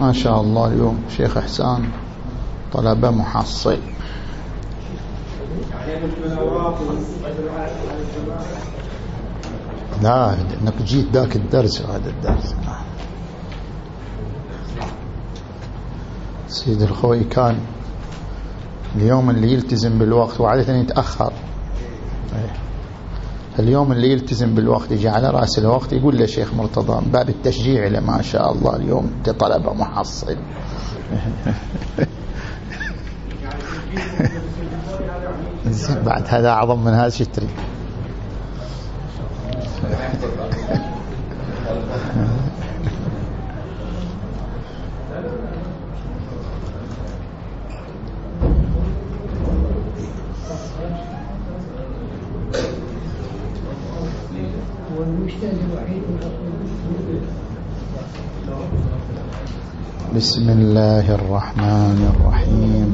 ما شاء الله اليوم شيخ إحسان طلبة محصل. لا إنك جيت ذاك الدرس هذا الدرس. سيد الخوي كان اليوم اللي يلتزم بالوقت وعادة يتأخر. اليوم اللي يلتزم بالوقت يجي على رأس الوقت يقول له شيخ مرتضى باب التشجيع له ما شاء الله اليوم انت طلبة محصل بعد هذا أعظم من هذا شتري بسم الله الرحمن الرحيم.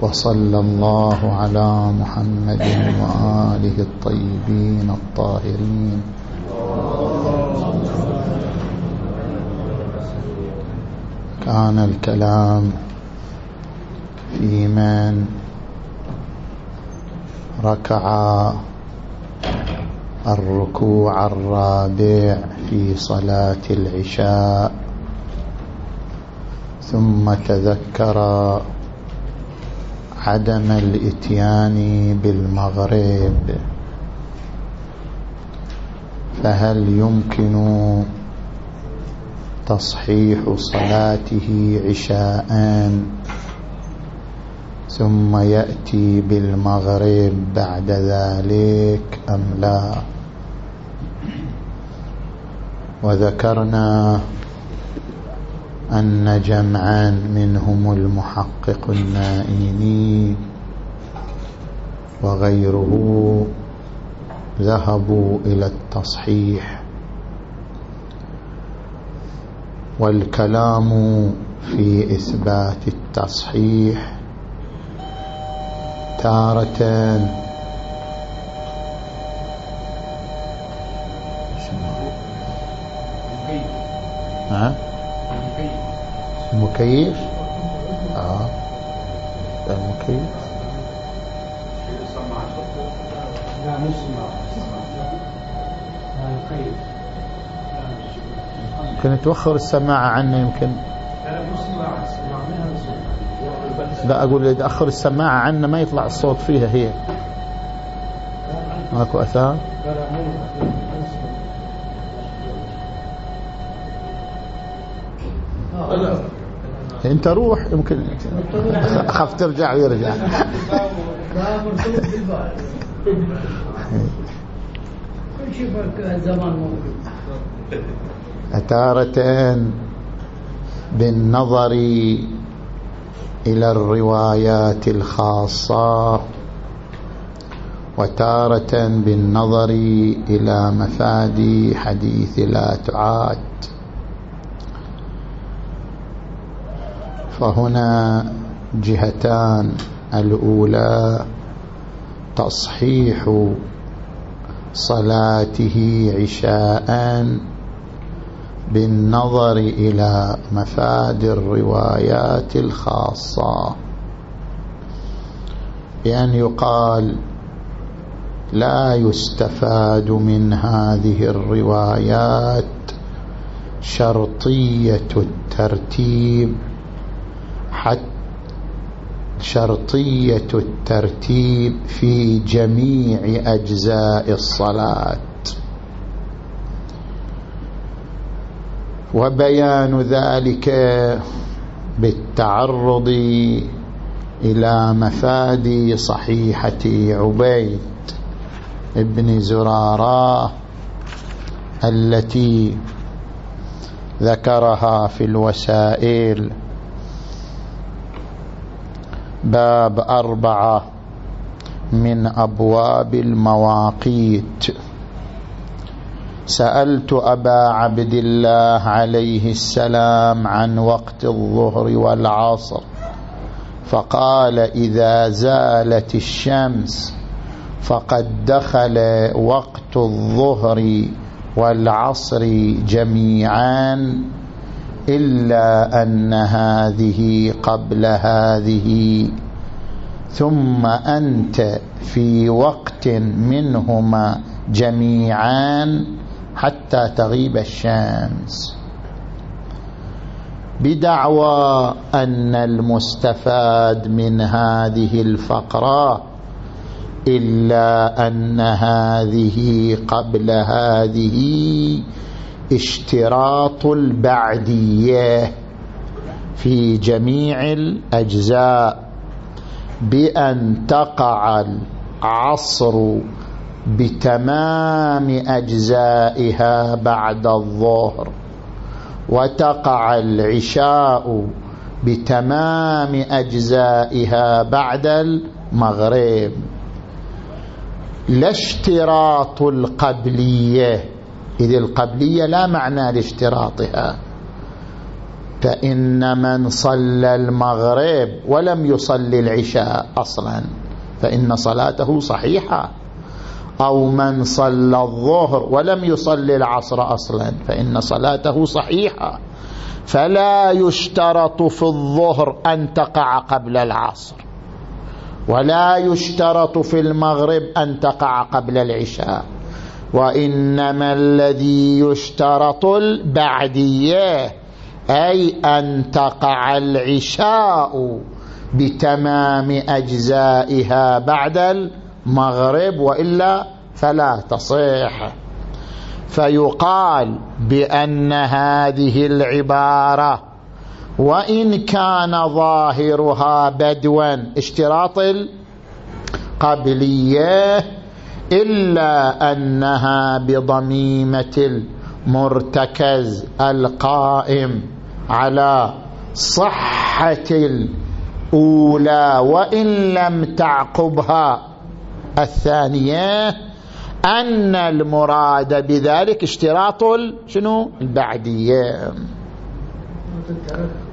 وصلى الله على محمد وآله الطيبين الطاهرين. كان الكلام في من ركع الركوع الرابع في صلاة العشاء. ثم تذكر عدم الإتيان بالمغرب. فهل يمكن تصحيح صلاته عشاء؟ ثم يأتي بالمغرب بعد ذلك أم لا؟ وذكرنا أن جمعا منهم المحقق النائيني وغيره ذهبوا إلى التصحيح والكلام في إثبات التصحيح تارة المكيف. آه. المكيف. يمكن توخر السماعة عنه يمكن. لا أقول إذا أخر السماعة عنه ما يطلع الصوت فيها هي. ماكو أثار؟ انت روح يمكن اخاف ترجع ويرجع. أتارة بالنظر إلى الروايات الخاصة وتارة بالنظر إلى مفاد حديث لا تعاد. فهنا جهتان. الأولى تصحيح صلاته عشاء بالنظر إلى مفاد الروايات الخاصة. بأن يقال لا يستفاد من هذه الروايات شرطية الترتيب. حتى شرطية الترتيب في جميع أجزاء الصلاة. وبيان ذلك بالتعرض إلى مفاد صحيحة عبيد ابن زرارة التي ذكرها في الوسائل. باب أربعة من أبواب المواقيت. سألت أبا عبد الله عليه السلام عن وقت الظهر والعصر فقال إذا زالت الشمس فقد دخل وقت الظهر والعصر جميعا إلا أن هذه قبل هذه. ثم أنت في وقت منهما جميعا حتى تغيب الشمس. بدعوى أن المستفاد من هذه الفقرة إلا أن هذه قبل هذه اشتراط البعدية في جميع الأجزاء بأن تقع العصر بتمام أجزائها بعد الظهر وتقع العشاء بتمام أجزائها بعد المغرب. لا اشتراط القبلية إذ القبلية لا معنى لاشتراطها. فإن من صلى المغرب ولم يصلي العشاء أصلا فإن صلاته صحيحة. أو من صلى الظهر ولم يصلي العصر أصلا فإن صلاته صحيحة. فلا يشترط في الظهر أن تقع قبل العصر ولا يشترط في المغرب أن تقع قبل العشاء. وإنما الذي يشترط البعدية أي أن تقع العشاء بتمام أجزائها بعد المغرب وإلا فلا تصح. فيقال بأن هذه العبارة وإن كان ظاهرها بدوا اشتراط القبلية إلا أنها بضميمة المرتكز القائم على صحة الأولى وإن لم تعقبها. الثانية أن المراد بذلك اشتراط شنو؟ البعدية.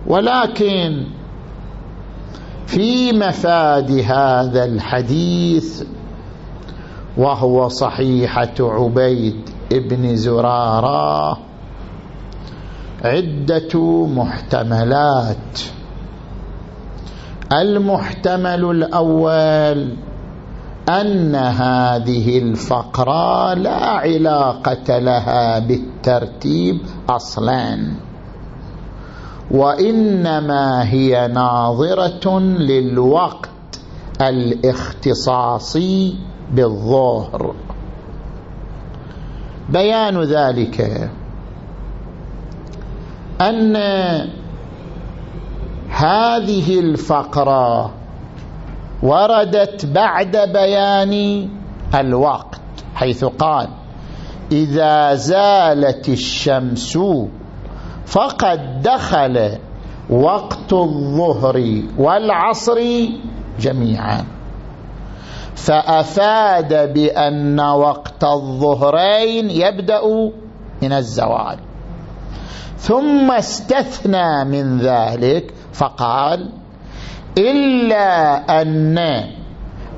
ولكن في مفاد هذا الحديث وهو صحيحة عبيد ابن زرارة. عدة محتملات. المحتمل الأول أن هذه الفقرة لا علاقة لها بالترتيب أصلا وإنما هي ناظرة للوقت الاختصاصي بالظهر. بيان ذلك أن هذه الفقرة وردت بعد بيان الوقت حيث قال إذا زالت الشمس فقد دخل وقت الظهر والعصر جميعا. فأفاد بأن وقت الظهرين يبدأ من الزوال. ثم استثنى من ذلك فقال إلا أن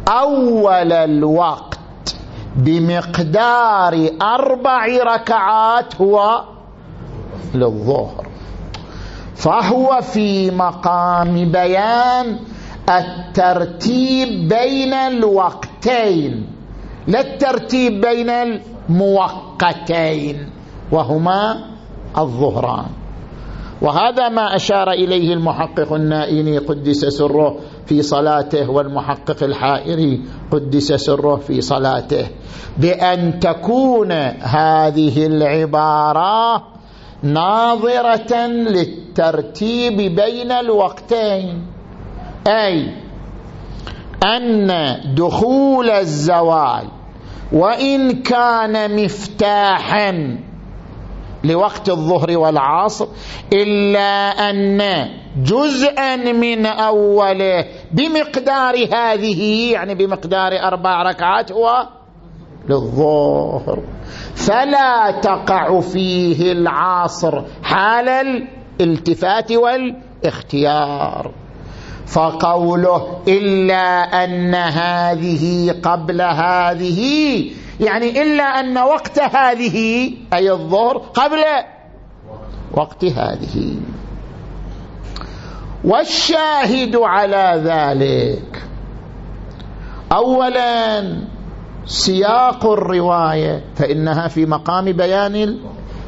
أول الوقت بمقدار أربع ركعات هو للظهر. فهو في مقام بيان الترتيب بين الوقتين. لا الترتيب بين الموقتين وهما الظهران. وهذا ما أشار إليه المحقق النائني قدس سره في صلاته والمحقق الحائري قدس سره في صلاته. بأن تكون هذه العبارة ناظرة للترتيب بين الوقتين. أي أن دخول الزوال وإن كان مفتاحا لوقت الظهر والعصر إلا أن جزءا من أوله بمقدار هذه يعني بمقدار أربع ركعات هو للظهر. فلا تقع فيه العاصر حال الالتفات والاختيار. فقوله إلا أن هذه قبل هذه يعني إلا أن وقت هذه أي الظهر قبل وقت هذه. والشاهد على ذلك اولا سياق الرواية فإنها في مقام بيان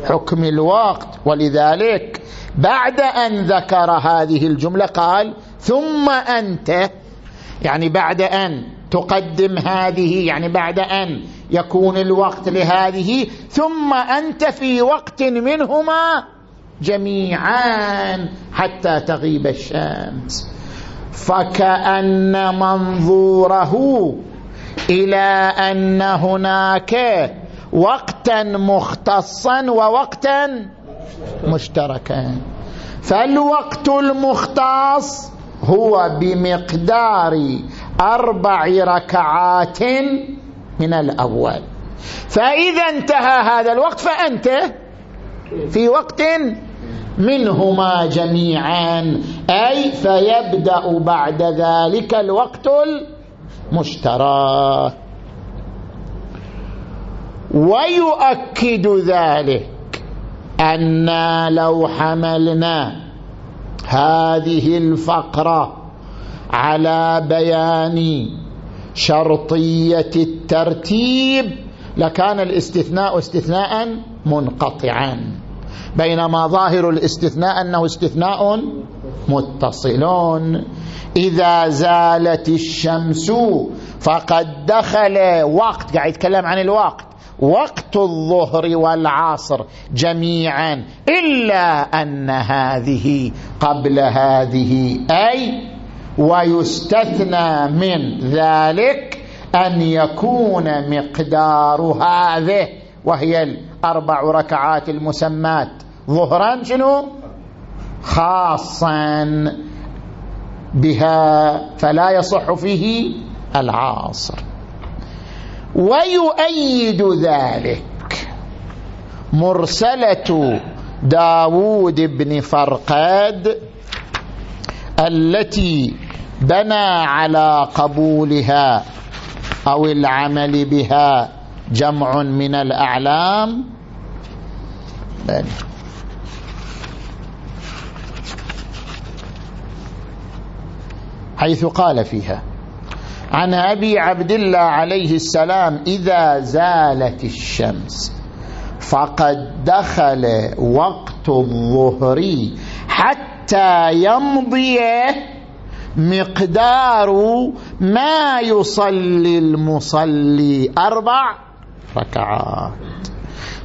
حكم الوقت. ولذلك بعد أن ذكر هذه الجملة قال ثم أنت يعني بعد أن تقدم هذه يعني بعد أن يكون الوقت لهذه ثم أنت في وقت منهما جميعا حتى تغيب الشمس. فكأن منظوره إلى أن هناك وقتا مختصا ووقتا مشتركا. فالوقت المختص هو بمقدار أربع ركعات من الأول. فإذا انتهى هذا الوقت فأنت في وقت منهما جميعا. أي فيبدأ بعد ذلك الوقت المشترك ويؤكد ذلك أن لو حملنا هذه الفقرة على بيان شرطية الترتيب لكان الاستثناء استثناء منقطعا بينما ظاهر الاستثناء أنه استثناء متصل إذا زالت الشمس فقد دخل وقت قاعد يتكلم عن الوقت. وقت الظهر والعصر جميعا إلا أن هذه قبل هذه أي ويستثنى من ذلك أن يكون مقدار هذه وهي الأربع ركعات المسمات. ظهرا شنو؟ خاصا بها فلا يصح فيه العاصر. ويؤيد ذلك. مرسلة داود بن فرقاد التي بنى على قبولها أو العمل بها جمع من الأعلام. حيث قال فيها عن أبي عبد الله عليه السلام إذا زالت الشمس فقد دخل وقت الظهر حتى يمضي مقدار ما يصلي المصلي أربع ركعات.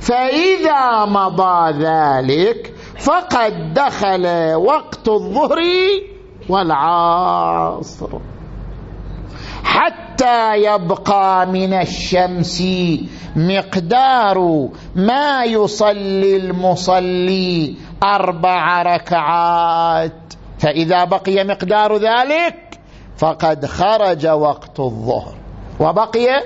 فإذا مضى ذلك فقد دخل وقت الظهر والعصر. حتى يبقى من الشمس مقدار ما يصلي المصلي أربع ركعات. فإذا بقي مقدار ذلك فقد خرج وقت الظهر. وبقي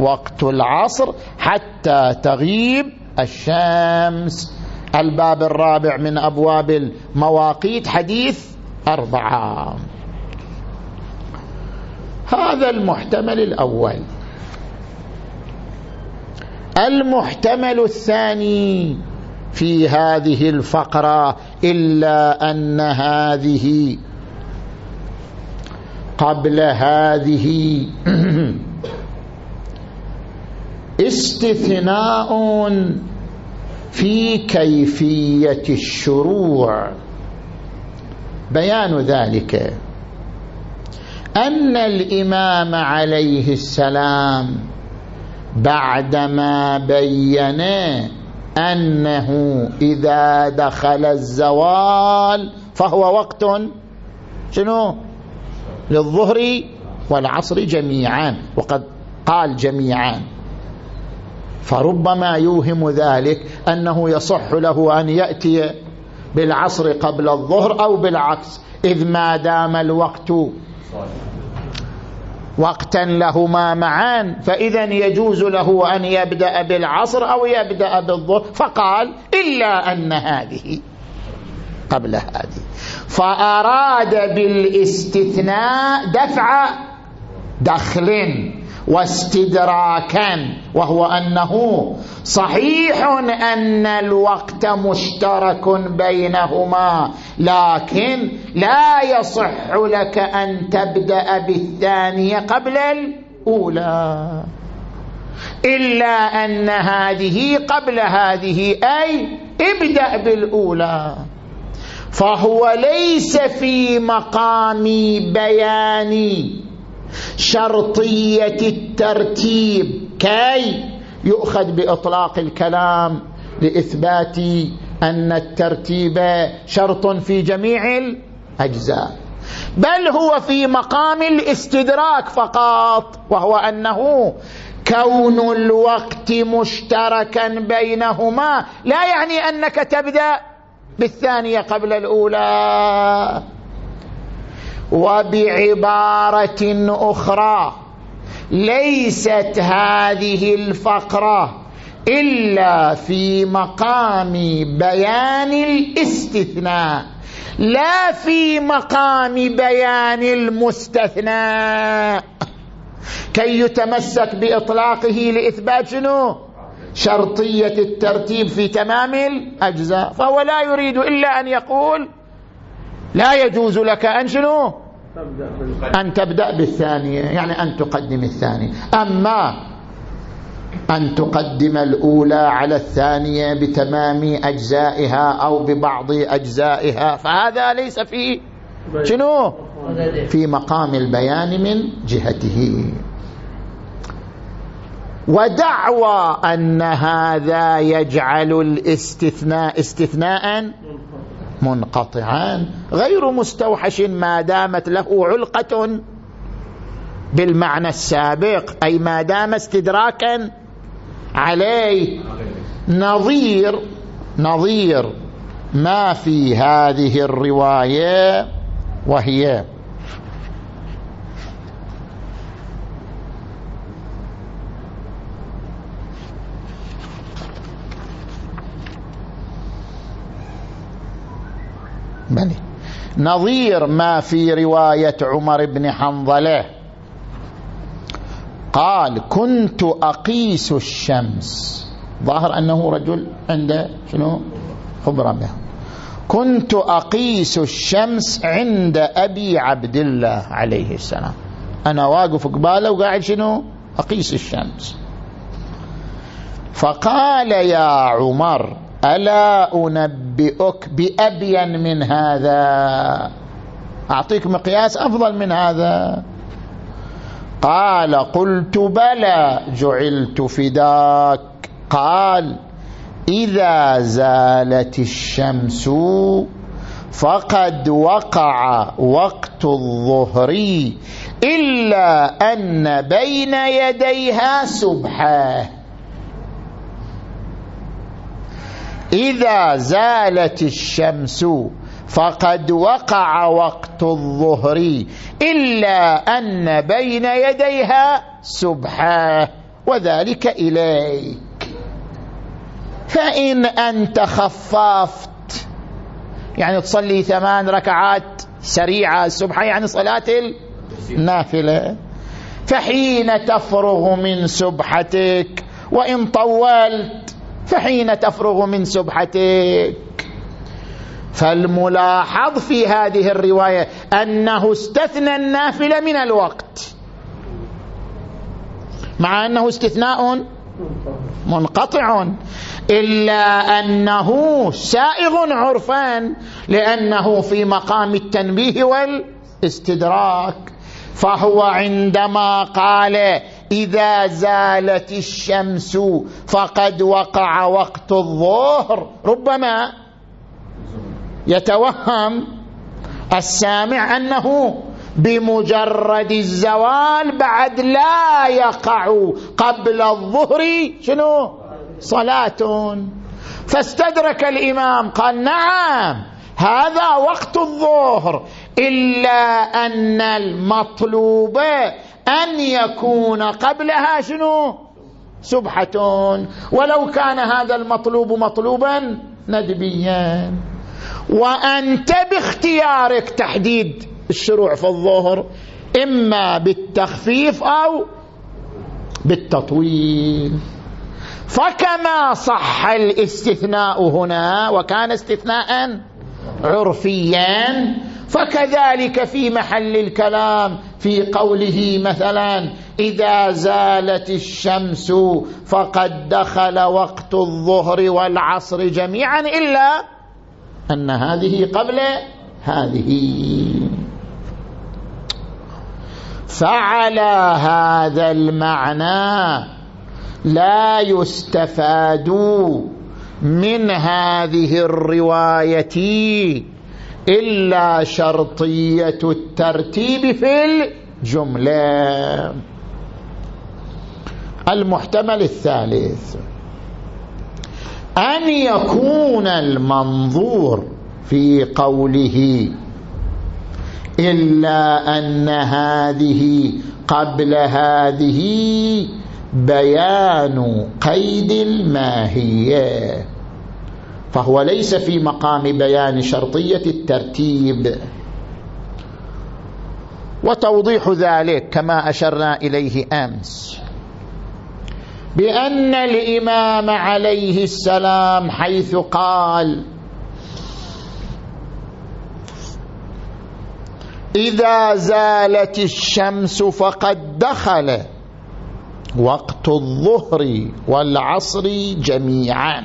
وقت العصر حتى تغيب الشمس. الباب الرابع من أبواب المواقيت حديث أربعة. هذا المحتمل الأول. المحتمل الثاني في هذه الفقرة إلا أن هذه قبل هذه. استثناء في كيفية الشروع. بيان ذلك. أن الإمام عليه السلام بعدما بين أنه إذا دخل الزوال فهو وقت شنو؟ للظهر والعصر جميعا وقد قال جميعا. فربما يوهم ذلك أنه يصح له أن يأتي بالعصر قبل الظهر أو بالعكس إذ ما دام الوقت وقتا لهما معان فإذا يجوز له أن يبدأ بالعصر أو يبدأ بالظهر. فقال إلا أن هذه قبل هذه. فأراد بالاستثناء دفع دخل واستدراكا وهو أنه صحيح أن الوقت مشترك بينهما لكن لا يصح لك أن تبدأ بالثانية قبل الأولى. إلا أن هذه قبل هذه أي ابدأ بالأولى. فهو ليس في مقام بيان شرطية الترتيب كي يؤخذ بإطلاق الكلام لإثبات أن الترتيب شرط في جميع الاجزاء بل هو في مقام الاستدراك فقط وهو أنه كون الوقت مشتركا بينهما لا يعني أنك تبدأ بالثانية قبل الأولى. وبعبارة أخرى ليست هذه الفقرة إلا في مقام بيان الاستثناء. لا في مقام بيان المستثنى. كي يتمسك بإطلاقه لإثبات شنو؟ شرطية الترتيب في تمام الأجزاء. فهو لا يريد إلا أن يقول لا يجوز لك أن شنو؟ أن تبدأ بالثانية يعني أن تقدم الثانية أما أن تقدم الأولى على الثانية بتمام أجزائها أو ببعض أجزائها. فهذا ليس في شنو؟ في مقام البيان من جهته. ودعوى أن هذا يجعل الاستثناء استثناء منقطعان غير مستوحش ما دامت له علقة بالمعنى السابق أي ما دام استدراكا عليه نظير نظير ما في هذه الرواية وهي. نظير ما في رواية عمر بن حنظلة. قال كنت أقيس الشمس. ظاهر أنه رجل عنده شنو؟ خبرة بها. كنت أقيس الشمس عند أبي عبد الله عليه السلام. أنا واقف قباله وقاعد شنو؟ أقيس الشمس. فقال يا عمر ألا أنبئك بأبين من هذا؟ أعطيك مقياس أفضل من هذا. قال قلت بلى جعلت فداك. قال إذا زالت الشمس فقد وقع وقت الظهر إلا أن بين يديها سبحه إذا زالت الشمس فقد وقع وقت الظهر إلا أن بين يديها سبحة وذلك إليك. فإن أنت خففت يعني تصلي ثمان ركعات سريعة السبحة يعني صلاة النافلة. فحين تفرغ من سبحتك وإن طولت فحين تفرغ من سبحتك. فالملاحظ في هذه الرواية أنه استثنى النافلة من الوقت. مع أنه استثناء منقطع إلا أنه سائغ عرفان لأنه في مقام التنبيه والاستدراك. فهو عندما قال إذا زالت الشمس فقد وقع وقت الظهر ربما يتوهم السامع أنه بمجرد الزوال بعد لا يقع قبل الظهر شنو؟ صلاة. فاستدرك الإمام قال نعم هذا وقت الظهر إلا أن المطلوب أن يكون قبلها شنو؟ سبحة. ولو كان هذا المطلوب مطلوبا ندبيا. وأنت باختيارك تحديد الشروع في الظهر إما بالتخفيف أو بالتطويل. فكما صح الاستثناء هنا وكان استثناء عرفيا فكذلك في محل الكلام في قوله مثلا إذا زالت الشمس فقد دخل وقت الظهر والعصر جميعا إلا أن هذه قبل هذه. فعلى هذا المعنى لا يستفاد من هذه الرواية إلا شرطية الترتيب في الجملة. المحتمل الثالث. أن يكون المنظور في قوله إلا أن هذه قبل هذه بيان قيد الماهية. فهو ليس في مقام بيان شرطية الترتيب. وتوضيح ذلك كما أشرنا إليه أمس. بأن الإمام عليه السلام حيث قال إذا زالت الشمس فقد دخل وقت الظهر والعصر جميعا.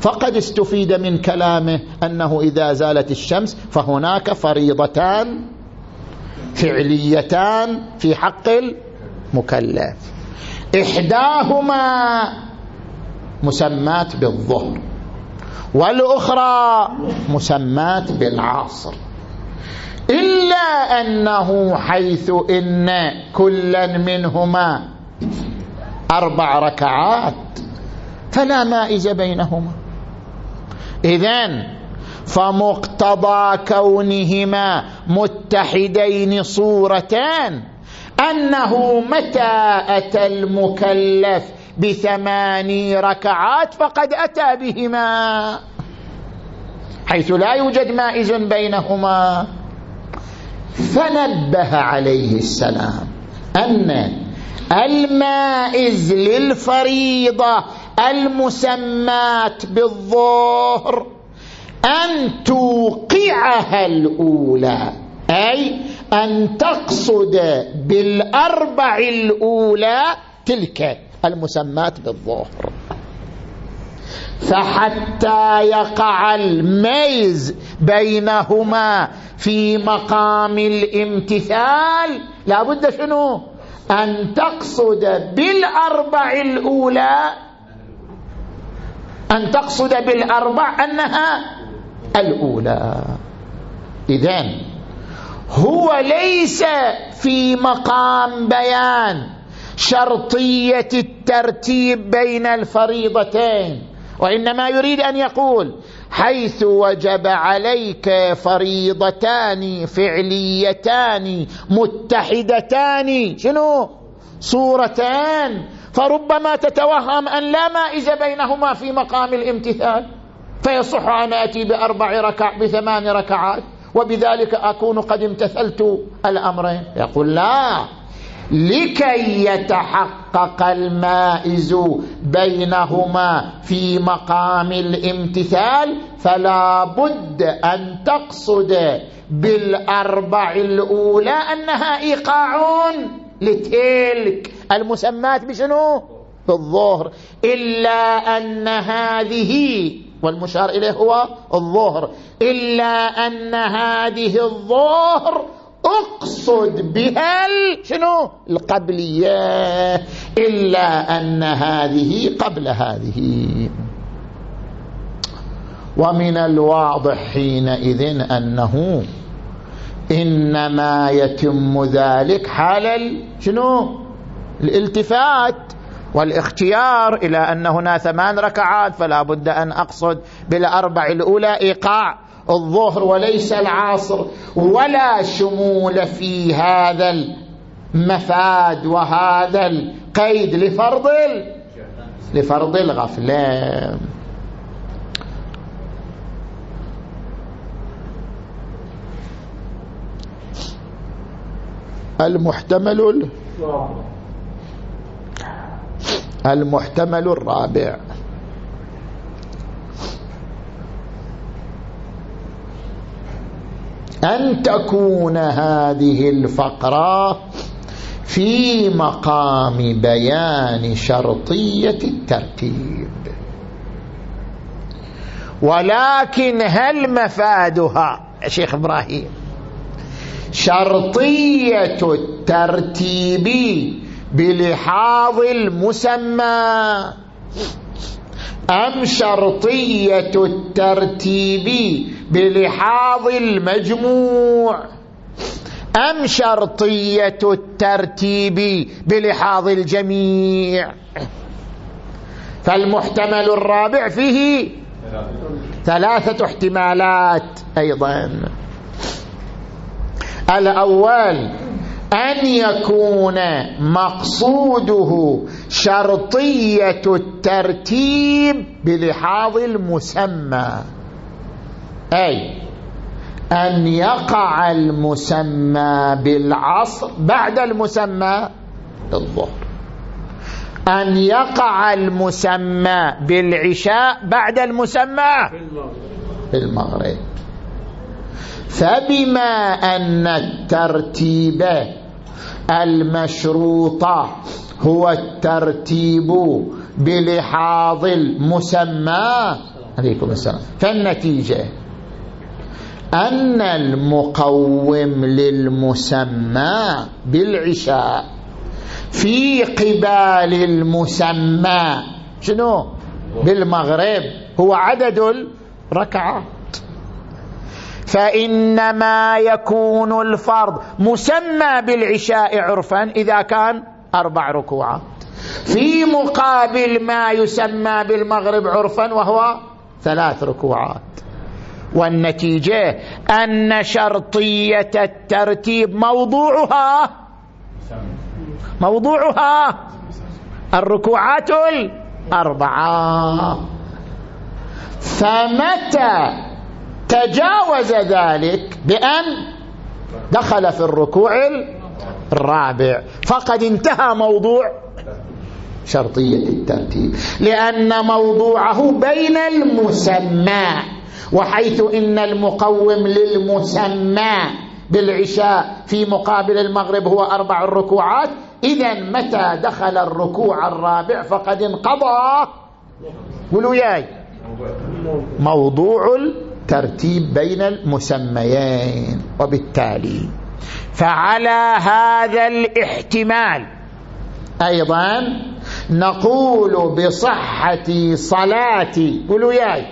فقد استفيد من كلامه أنه إذا زالت الشمس فهناك فريضتان فعليتان في حق المكلف. إحداهما مسمات بالظهر والأخرى مسمات بالعصر. إلا أنه حيث إن كلا منهما أربع ركعات فلا مائز بينهما. إذن فمقتضى كونهما متحدين صورتان أنه متى أتى المكلف بثماني ركعات فقد أتى بهما حيث لا يوجد مائز بينهما. فنبه عليه السلام أن المائز للفريضة المسمات بالظهر أن توقعها الأولى أي أن تقصد بالأربع الأولى تلك المسمات بالظهر. فحتى يقع الميز بينهما في مقام الامتثال لا بد شنو؟ أن تقصد بالأربع الأولى. أن تقصد بالأربع أنها الأولى. إذن هو ليس في مقام بيان شرطية الترتيب بين الفريضتين وإنما يريد أن يقول حيث وجب عليك فريضتان فعليتان متحدتان شنو؟ صورتان. فربما تتوهم أن لا مائز بينهما في مقام الامتثال فيصح أن أتي بأربع ركع بثمان ركعات. وبذلك أكون قد امتثلت الأمرين. يقول لا لكي يتحقق المائز بينهما في مقام الامتثال فلا بد أن تقصد بالأربع الأولى أنها إيقاع لتلك المسمات بشنو؟ بالظهر إلا أن هذه والمشار إليه هو الظهر إلا أن هذه الظهر أقصد بها شنو؟ القبلية إلا أن هذه قبل هذه. ومن الواضح حينئذ أنه إنما يتم ذلك حال شنو؟ الالتفات. والاختيار إلى أن هنا ثمان ركعات فلا بد أن أقصد بالأربع الأولى إيقاع الظهر وليس العصر ولا شمول في هذا المفاد وهذا القيد لفرض لفرض الغفله المحتمل المحتمل الرابع. أن تكون هذه الفقرة في مقام بيان شرطية الترتيب. ولكن هل مفادها يا شيخ إبراهيم؟ شرطية الترتيب بلحاظ المسمى. أم شرطية الترتيب بلحاظ المجموع؟ أم شرطية الترتيب بلحاظ الجميع؟ فالمحتمل الرابع فيه ثلاثة احتمالات أيضا. الأول أن يكون مقصوده شرطية الترتيب بلحاظ المسمى. أي أن يقع المسمى بالعصر بعد المسمى بالظهر. أن يقع المسمى بالعشاء بعد المسمى بالمغرب فبما أن الترتيب المشروط هو الترتيب بلحاظ المسمى عليكم السلام. فالنتيجة أن المقوم للمسمى بالعشاء في قبال المسمى شنو؟ بالمغرب هو عدد الركعات. فإنما يكون الفرض مسمى بالعشاء عرفا إذا كان أربع ركوعات. في مقابل ما يسمى بالمغرب عرفا وهو ثلاث ركوعات. والنتيجة أن شرطية الترتيب موضوعها موضوعها الركوعات الأربعة. فمتى تجاوز ذلك بأن دخل في الركوع الرابع. فقد انتهى موضوع شرطية الترتيب لأن موضوعه بين المسمى وحيث إن المقوم للمسمى بالعشاء في مقابل المغرب هو أربع الركوعات إذا متى دخل الركوع الرابع؟ فقد انقضى. قولوا ياي. موضوع الترتيب بين المسميين وبالتالي فعلى هذا الاحتمال أيضا نقول بصحة صلاة قولوا ياي.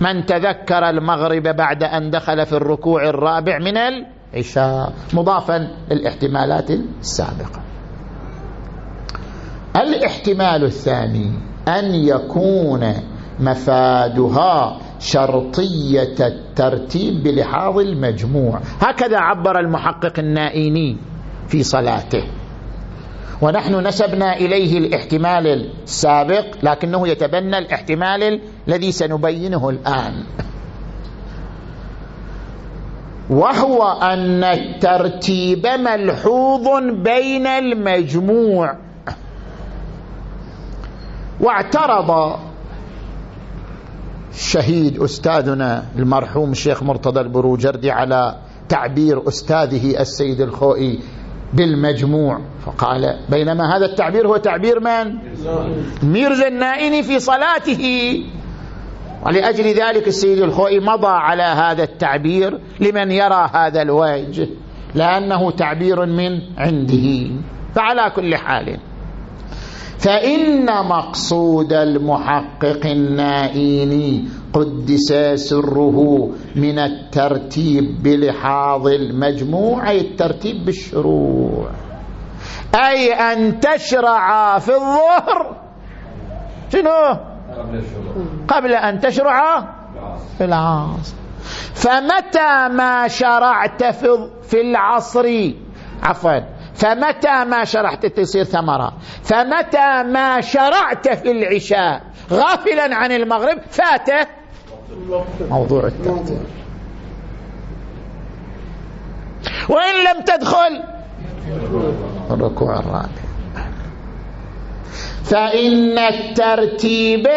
من تذكر المغرب بعد أن دخل في الركوع الرابع من العشاء مضافا للاحتمالات السابقة. الاحتمال الثاني أن يكون مفادها شرطية الترتيب بلحاظ المجموع. هكذا عبر المحقق النائيني في صلاته. ونحن نسبنا إليه الاحتمال السابق لكنه يتبنى الاحتمال الذي سنبينه الآن. وهو أن الترتيب ملحوظ بين المجموع. واعترض الشهيد أستاذنا المرحوم الشيخ مرتضى البروجردي على تعبير أستاذه السيد الخوئي بالمجموع. فقال بينما هذا التعبير هو تعبير من؟ ميرزا النائني في صلاته. ولأجل ذلك السيد الخوئي مضى على هذا التعبير لمن يرى هذا الوجه لأنه تعبير من عنده. فعلى كل حال فإن مقصود المحقق النائيني قدس سره من الترتيب بلحاظ المجموع أي الترتيب بالشروع. أي أن تشرع في الظهر. شنو؟ قبل أن تشرع في العصر. فمتى ما شرعت في العصر؟ عفوا. فمتى ما شرعت تصير ثمرة؟ فمتى ما شرعت في العشاء؟ غافلا عن المغرب فات موضوع الترتيب وإن لم تدخل الركوع الرابع. فإن الترتيب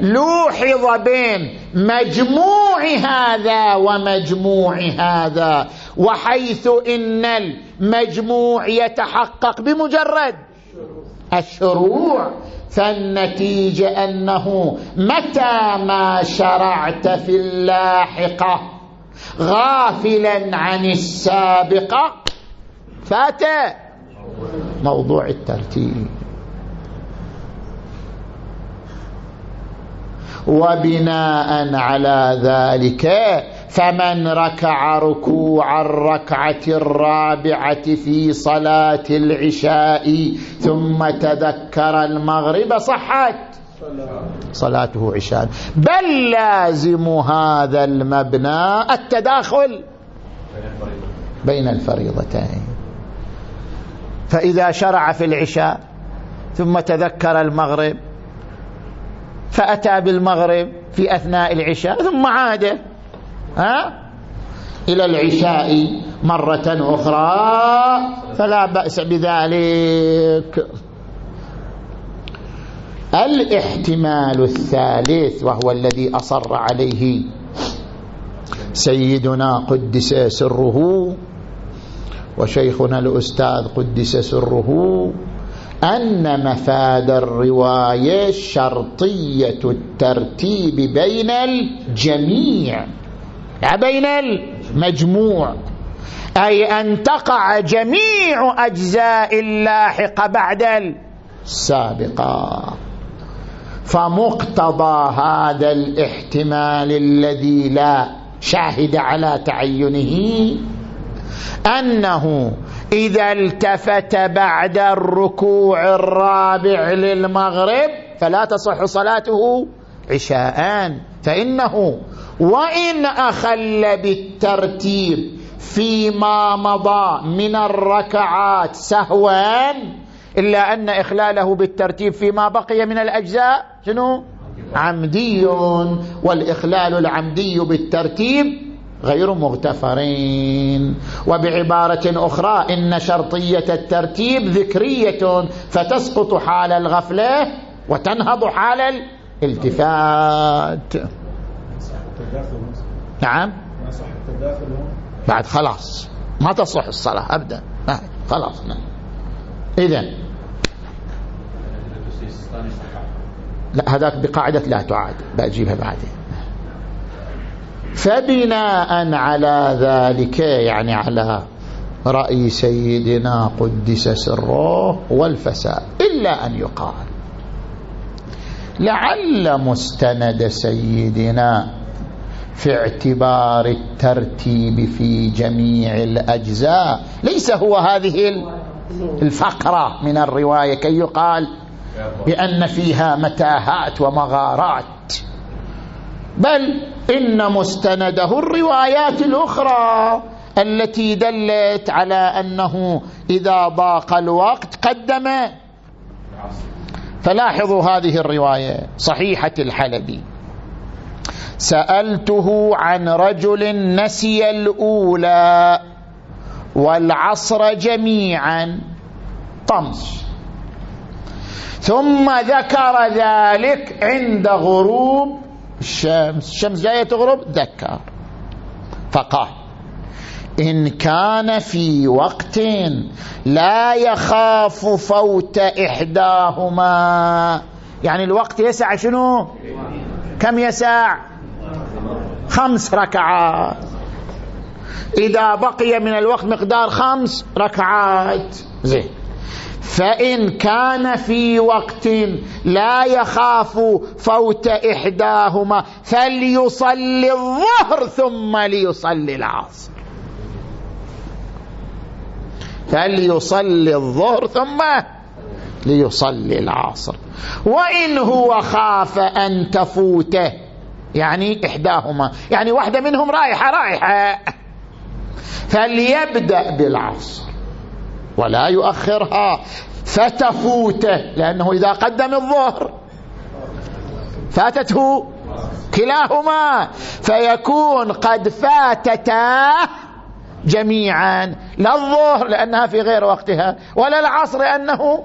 لوحظ بين مجموع هذا ومجموع هذا وحيث إن المجموع يتحقق بمجرد الشروع فالنتيجة أنه متى ما شرعت في اللاحقة غافلا عن السابقة فات موضوع الترتيب. وبناء على ذلك فمن ركع ركوع الركعة الرابعة في صلاة العشاء ثم تذكر المغرب صحت. صلاته عشاء. بل لازم هذا المبنى التداخل بين الفريضتين. فإذا شرع في العشاء ثم تذكر المغرب فأتى بالمغرب في أثناء العشاء ثم عاد ها؟ إلى العشاء مرة أخرى فلا بأس بذلك. الإحتمال الثالث وهو الذي أصر عليه سيدنا قدس سره وشيخنا الأستاذ قدس سره أن مفاد الرواية شرطية الترتيب بين الجميع. لا بين المجموع. أي أن تقع جميع أجزاء اللاحقة بعد السابقة. فمقتضى هذا الاحتمال الذي لا شاهد على تعينه أنه إذا التفت بعد الركوع الرابع للمغرب فلا تصح صلاته عشاءان. فإنه وإن أخل بالترتيب فيما مضى من الركعات سهوا إلا أن إخلاله بالترتيب فيما بقي من الأجزاء شنو؟ عمدي. والإخلال العمدي بالترتيب غير مغتفرين. وبعبارة أخرى إن شرطية الترتيب ذكرية فتسقط حال الغفلة وتنهض حال الالتفات. نعم. بعد خلاص ما تصح الصلاة أبدا. خلاص نعم. إذن. لا هذاك بقاعدة لا تعاد. بأجيبها بعدين. فبناء على ذلك يعني على رأي سيدنا قدس سره والفساد إلا أن يقال لعل مستند سيدنا في اعتبار الترتيب في جميع الأجزاء ليس هو هذه الفقرة من الرواية كي يقال بأن فيها متاهات ومغارات. بل إن مستنده الروايات الأخرى التي دلت على أنه إذا ضاق الوقت قدم. فلاحظوا هذه الرواية صحيحة الحلبي. سألته عن رجل نسي الأولى والعصر جميعا. طمس. ثم ذكر ذلك عند غروب الشمس الشمس جاية تغرب ذكر فقال إن كان في وقت لا يخاف فوت إحداهما. يعني الوقت يسع شنو؟ كم يسع؟ خمس ركعات. إذا بقي من الوقت مقدار خمس ركعات. زين. فإن كان في وقت لا يخاف فوت إحداهما فليصلي الظهر ثم ليصلي العصر. فليصلي الظهر ثم ليصلي العصر. وإن هو خاف أن تفوته يعني إحداهما يعني واحدة منهم رايحة رايحة فليبدأ بالعصر. ولا يؤخرها. فتفوته لأنه إذا قدم الظهر فاتته كلاهما فيكون قد فاتتا جميعا لا الظهر لأنها في غير وقتها ولا العصر لأنه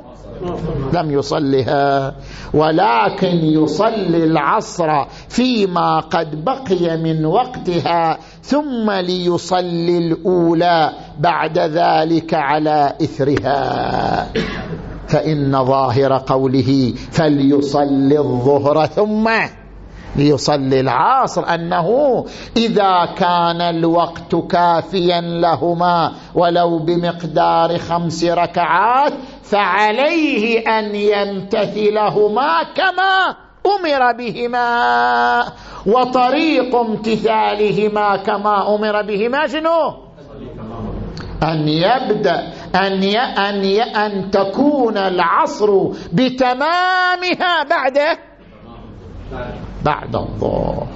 لم يصلها. ولكن يصلي العصر فيما قد بقي من وقتها ثم ليصلي الأولى بعد ذلك على إثرها. فإن ظاهر قوله فليصلي الظهر ثم ليصلي العصر أنه إذا كان الوقت كافيا لهما ولو بمقدار خمس ركعات فعليه أن يمتثلهما كما أمر بهما وطريق امتثالهما كما أمر بهما شنو؟ أن يبدأ أن, ي... أن, ي... أن تكون العصر بتمامها بعده بعد الظهر.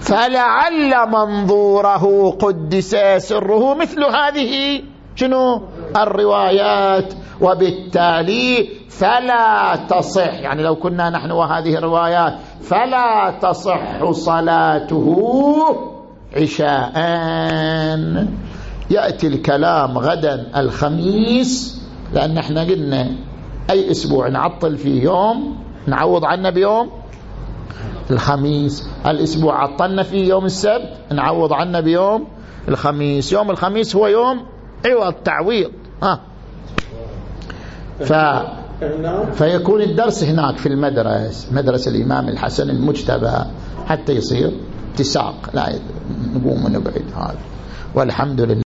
فلعل منظوره قدس سره مثل هذه شنو؟ الروايات وبالتالي فلا تصح. يعني لو كنا نحن وهذه الروايات فلا تصح صلاته عشاء. يأتي الكلام غدا الخميس لأن إحنا قلنا أي أسبوع نعطل فيه يوم نعوض عنه بيوم؟ الخميس. الأسبوع عطلنا فيه يوم السبت نعوض عنه بيوم الخميس. يوم الخميس هو يوم عوض تعويض ها ف... فيكون الدرس هناك في المدرسة مدرسة الإمام الحسن المجتبى حتى يصير اتساق لا نقوم ونبعد هذا. والحمد لله.